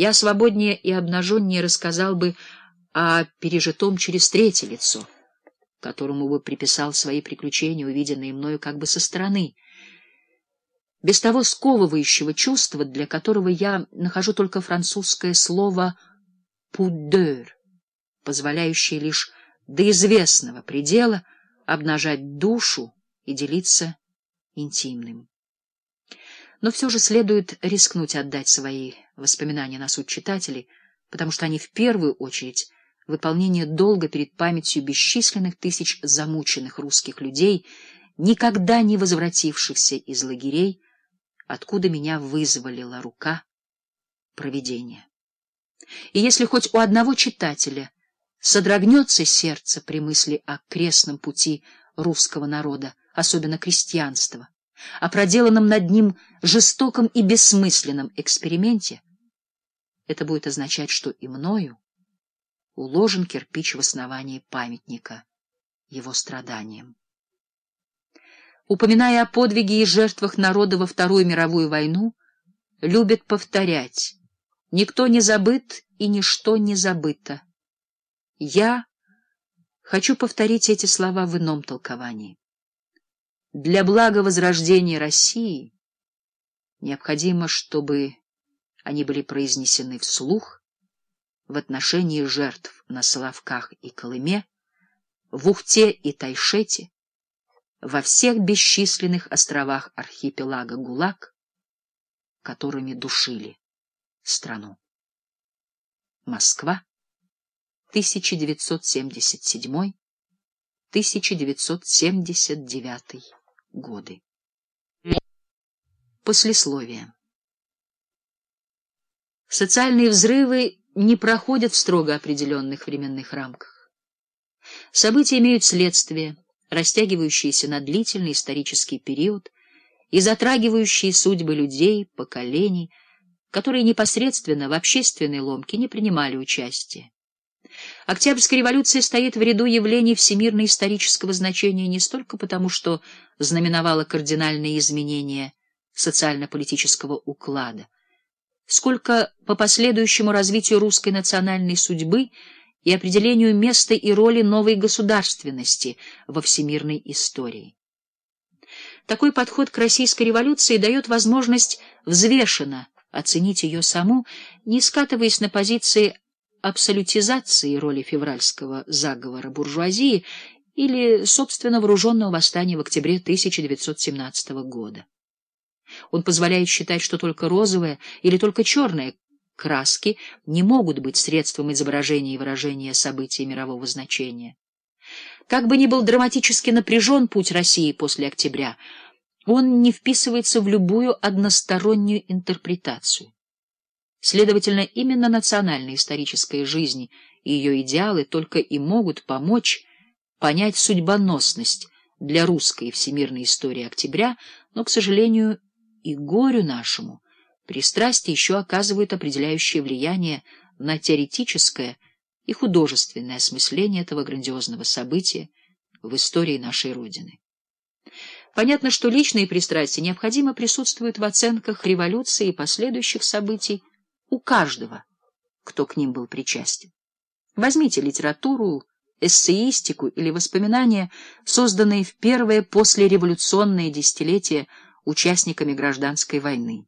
я свободнее и обнаженнее рассказал бы о пережитом через третье лицо, которому бы приписал свои приключения, увиденные мною как бы со стороны, без того сковывающего чувства, для которого я нахожу только французское слово «пудeur», позволяющее лишь до известного предела обнажать душу и делиться интимным. Но все же следует рискнуть отдать свои воспоминания на суд читателей, потому что они в первую очередь выполнение долга перед памятью бесчисленных тысяч замученных русских людей, никогда не возвратившихся из лагерей, откуда меня вызволила рука провидения. И если хоть у одного читателя содрогнется сердце при мысли о крестном пути русского народа, особенно крестьянства, о проделанном над ним жестоком и бессмысленном эксперименте, это будет означать, что и мною уложен кирпич в основании памятника его страданиям. Упоминая о подвиге и жертвах народа во Вторую мировую войну, любят повторять «Никто не забыт и ничто не забыто». Я хочу повторить эти слова в ином толковании. Для блага возрождения России необходимо, чтобы они были произнесены вслух в отношении жертв на Соловках и Колыме, в Ухте и Тайшете, во всех бесчисленных островах архипелага ГУЛАГ, которыми душили страну. Москва, 1977-1979 годы. Послесловие. Социальные взрывы не проходят в строго определенных временных рамках. События имеют следствие, растягивающиеся на длительный исторический период и затрагивающие судьбы людей, поколений, которые непосредственно в общественной ломке не принимали участия. Октябрьская революция стоит в ряду явлений всемирно-исторического значения не столько потому, что знаменовала кардинальные изменения социально-политического уклада, сколько по последующему развитию русской национальной судьбы и определению места и роли новой государственности во всемирной истории. Такой подход к российской революции дает возможность взвешенно оценить ее саму, не скатываясь на позиции абсолютизации роли февральского заговора буржуазии или, собственно, вооруженного восстания в октябре 1917 года. Он позволяет считать, что только розовые или только черные краски не могут быть средством изображения и выражения событий мирового значения. Как бы ни был драматически напряжен путь России после октября, он не вписывается в любую одностороннюю интерпретацию. Следовательно, именно национальная историческая жизнь и ее идеалы только и могут помочь понять судьбоносность для русской и всемирной истории октября, но, к сожалению, и горю нашему пристрастие еще оказывает определяющее влияние на теоретическое и художественное осмысление этого грандиозного события в истории нашей Родины. Понятно, что личные пристрастия необходимо присутствуют в оценках революции и последующих событий у каждого, кто к ним был причастен. Возьмите литературу, эссеистику или воспоминания, созданные в первое послереволюционное десятилетие участниками гражданской войны,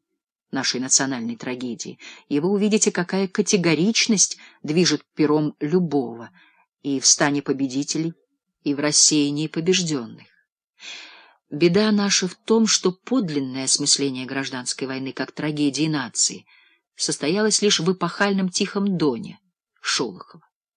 нашей национальной трагедии, и вы увидите, какая категоричность движет пером любого и в стане победителей, и в рассеянии побежденных. Беда наша в том, что подлинное осмысление гражданской войны как трагедии нации состоялось лишь в эпохальном Тихом Доне Шолохова.